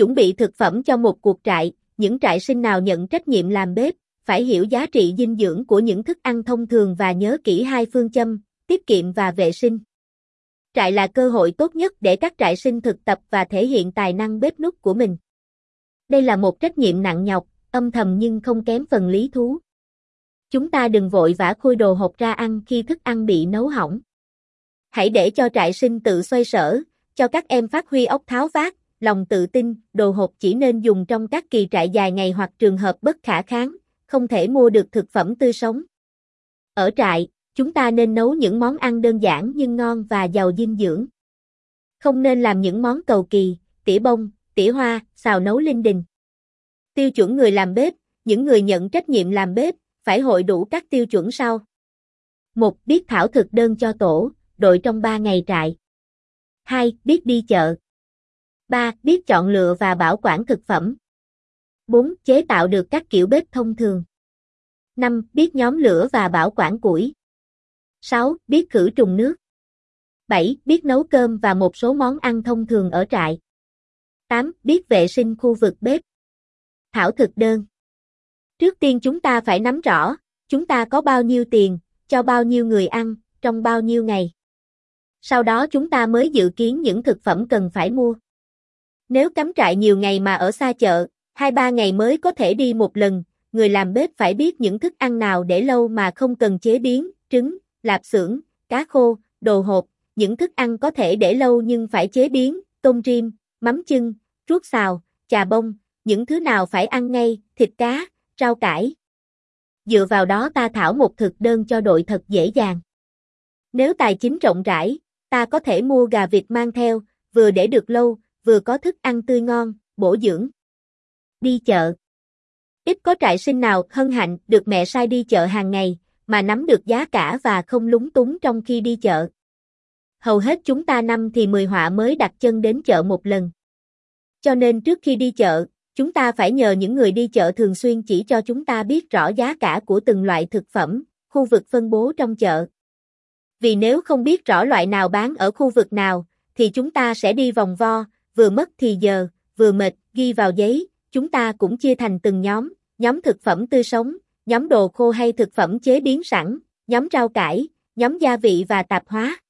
chuẩn bị thực phẩm cho một cuộc trại, những trại sinh nào nhận trách nhiệm làm bếp, phải hiểu giá trị dinh dưỡng của những thức ăn thông thường và nhớ kỹ hai phương châm, tiết kiệm và vệ sinh. Trại là cơ hội tốt nhất để các trại sinh thực tập và thể hiện tài năng bếp núc của mình. Đây là một trách nhiệm nặng nhọc, âm thầm nhưng không kém phần lý thú. Chúng ta đừng vội vã khui đồ hộp ra ăn khi thức ăn bị nấu hỏng. Hãy để cho trại sinh tự xoay sở, cho các em phát huy óc tháo vát, lòng tự tin, đồ hộp chỉ nên dùng trong các kỳ trại dài ngày hoặc trường hợp bất khả kháng, không thể mua được thực phẩm tươi sống. Ở trại, chúng ta nên nấu những món ăn đơn giản nhưng ngon và giàu dinh dưỡng. Không nên làm những món cầu kỳ, tỉa bông, tỉa hoa, xào nấu linh đình. Tiêu chuẩn người làm bếp, những người nhận trách nhiệm làm bếp, phải hội đủ các tiêu chuẩn sau. 1. Biết thảo thực đơn cho tổ, đội trong 3 ngày trại. 2. Biết đi chợ. 3. Biết chọn lựa và bảo quản thực phẩm. 4. Chế tạo được các kiểu bếp thông thường. 5. Biết nhóm lửa và bảo quản củi. 6. Biết khử trùng nước. 7. Biết nấu cơm và một số món ăn thông thường ở trại. 8. Biết vệ sinh khu vực bếp. Thảo thực đơn. Trước tiên chúng ta phải nắm rõ, chúng ta có bao nhiêu tiền, cho bao nhiêu người ăn, trong bao nhiêu ngày. Sau đó chúng ta mới dự kiến những thực phẩm cần phải mua. Nếu cắm trại nhiều ngày mà ở xa chợ, 2-3 ngày mới có thể đi một lần, người làm bếp phải biết những thức ăn nào để lâu mà không cần chế biến, trứng, lạp xưởng, cá khô, đồ hộp, những thức ăn có thể để lâu nhưng phải chế biến, tôm rim, mắm chưng, ruốc xào, trà bông, những thứ nào phải ăn ngay, thịt cá, rau cải. Dựa vào đó ta thảo một thực đơn cho đội thật dễ dàng. Nếu tài chính rộng rãi, ta có thể mua gà vịt mang theo, vừa để được lâu, vừa có thức ăn tươi ngon, bổ dưỡng. Đi chợ. Ít có trại sinh nào hân hạnh được mẹ sai đi chợ hàng ngày, mà nắm được giá cả và không lúng túng trong khi đi chợ. Hầu hết chúng ta năm thì 10 họa mới đặt chân đến chợ một lần. Cho nên trước khi đi chợ, chúng ta phải nhờ những người đi chợ thường xuyên chỉ cho chúng ta biết rõ giá cả của từng loại thực phẩm, khu vực phân bố trong chợ. Vì nếu không biết rõ loại nào bán ở khu vực nào, thì chúng ta sẽ đi vòng vo, vừa mất thì giờ, vừa mệt, ghi vào giấy, chúng ta cũng chia thành từng nhóm, nhóm thực phẩm tươi sống, nhóm đồ khô hay thực phẩm chế biến sẵn, nhóm rau cải, nhóm gia vị và tạp hóa.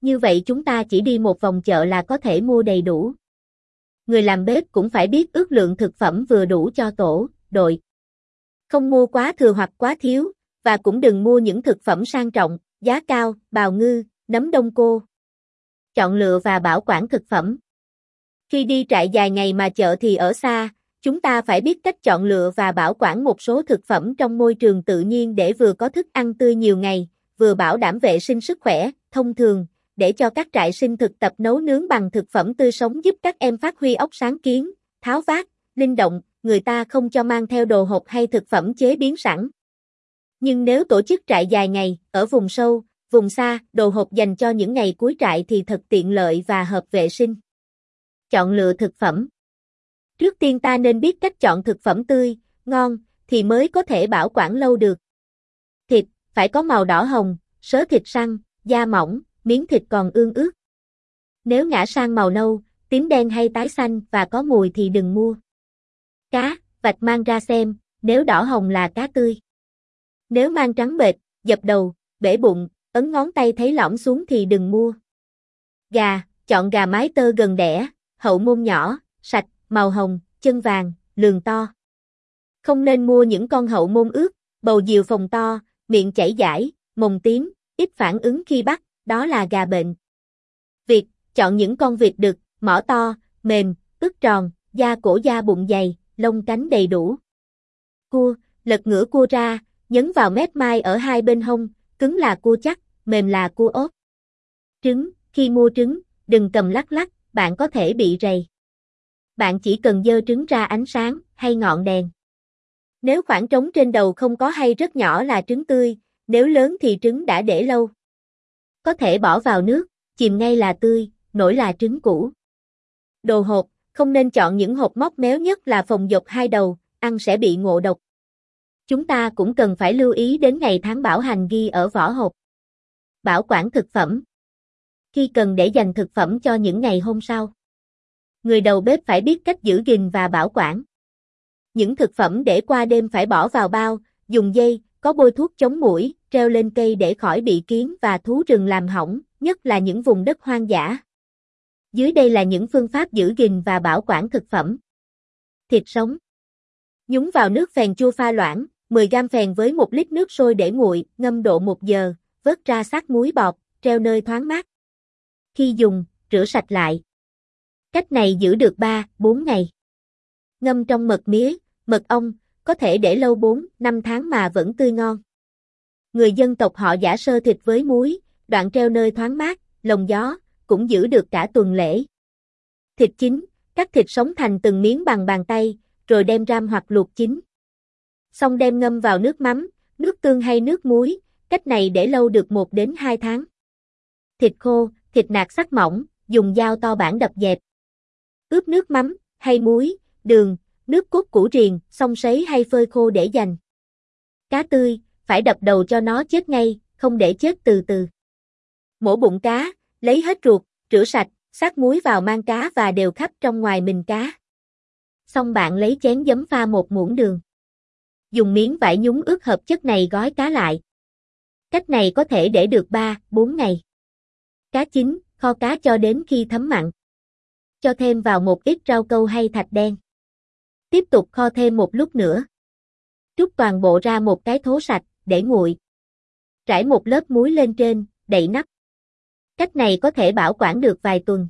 Như vậy chúng ta chỉ đi một vòng chợ là có thể mua đầy đủ. Người làm bếp cũng phải biết ước lượng thực phẩm vừa đủ cho tổ, đội. Không mua quá thừa hoặc quá thiếu, và cũng đừng mua những thực phẩm sang trọng, giá cao, bào ngư, nấm đông cô. Chọn lựa và bảo quản thực phẩm. Khi đi trại dài ngày mà chợ thì ở xa, chúng ta phải biết cách chọn lựa và bảo quản một số thực phẩm trong môi trường tự nhiên để vừa có thức ăn tươi nhiều ngày, vừa bảo đảm vệ sinh sức khỏe, thông thường, để cho các trại sinh thực tập nấu nướng bằng thực phẩm tươi sống giúp các em phát huy óc sáng kiến, tháo vát, linh động, người ta không cho mang theo đồ hộp hay thực phẩm chế biến sẵn. Nhưng nếu tổ chức trại dài ngày, ở vùng sâu, vùng xa, đồ hộp dành cho những ngày cuối trại thì thật tiện lợi và hợp vệ sinh. Chọn lựa thực phẩm Trước tiên ta nên biết cách chọn thực phẩm tươi, ngon, thì mới có thể bảo quản lâu được. Thịt, phải có màu đỏ hồng, sớ thịt săn, da mỏng, miếng thịt còn ương ướt. Nếu ngã sang màu nâu, tím đen hay tái xanh và có mùi thì đừng mua. Cá, vạch mang ra xem, nếu đỏ hồng là cá tươi. Nếu mang trắng bệt, dập đầu, bể bụng, ấn ngón tay thấy lõm xuống thì đừng mua. Gà, chọn gà mái tơ gần đẻ, hậu môn nhỏ, sạch, màu hồng, chân vàng, lường to. Không nên mua những con hậu môn ướt, bầu diều phồng to, miệng chảy dãi, mồng tím, ít phản ứng khi bắt, đó là gà bệnh. Việc, chọn những con vịt đực, mỏ to, mềm, ức tròn, da cổ da bụng dày, lông cánh đầy đủ. Cua, lật ngửa cua ra, nhấn vào mép mai ở hai bên hông, cứng là cua chắc, mềm là cua ốp. Trứng, khi mua trứng, đừng cầm lắc lắc, bạn có thể bị rầy. Bạn chỉ cần dơ trứng ra ánh sáng, hay ngọn đèn. Nếu khoảng trống trên đầu không có hay rất nhỏ là trứng tươi, nếu lớn thì trứng đã để lâu. Có thể bỏ vào nước, chìm ngay là tươi, nổi là trứng cũ. Đồ hộp, không nên chọn những hộp móc méo nhất là phòng dọc hai đầu, ăn sẽ bị ngộ độc. Chúng ta cũng cần phải lưu ý đến ngày tháng bảo hành ghi ở vỏ hộp. Bảo quản thực phẩm. Khi cần để dành thực phẩm cho những ngày hôm sau. Người đầu bếp phải biết cách giữ gìn và bảo quản. Những thực phẩm để qua đêm phải bỏ vào bao, dùng dây, có bôi thuốc chống muỗi, treo lên cây để khỏi bị kiến và thú rừng làm hỏng, nhất là những vùng đất hoang dã. Dưới đây là những phương pháp giữ gìn và bảo quản thực phẩm. Thịt sống. Nhúng vào nước phèn chua pha loãng, 10 g phèn với 1 lít nước sôi để nguội, ngâm độ 1 giờ, vớt ra sát muối bọt, treo nơi thoáng mát. Khi dùng, rửa sạch lại. Cách này giữ được 3, 4 ngày. Ngâm trong mật mía, mật ong, có thể để lâu 4, 5 tháng mà vẫn tươi ngon. Người dân tộc họ giả sơ thịt với muối, đoạn treo nơi thoáng mát, lồng gió, cũng giữ được cả tuần lễ. Thịt chín, cắt thịt sống thành từng miếng bằng bàn tay, rồi đem ram hoặc luộc chín. Xong đem ngâm vào nước mắm, nước tương hay nước muối, cách này để lâu được 1 đến 2 tháng. Thịt khô, thịt nạc sắc mỏng, dùng dao to bản đập dẹp. Ướp nước mắm, hay muối, đường, nước cốt củ riềng, xong sấy hay phơi khô để dành. Cá tươi, phải đập đầu cho nó chết ngay, không để chết từ từ. Mổ bụng cá, lấy hết ruột, rửa sạch, sát muối vào mang cá và đều khắp trong ngoài mình cá. Xong bạn lấy chén giấm pha một muỗng đường. Dùng miếng vải nhúng ướt hợp chất này gói cá lại. Cách này có thể để được 3, 4 ngày. Cá chín, kho cá cho đến khi thấm mặn. Cho thêm vào một ít rau câu hay thạch đen. Tiếp tục kho thêm một lúc nữa. Trút toàn bộ ra một cái thố sạch, để nguội. Trải một lớp muối lên trên, đậy nắp. Cách này có thể bảo quản được vài tuần.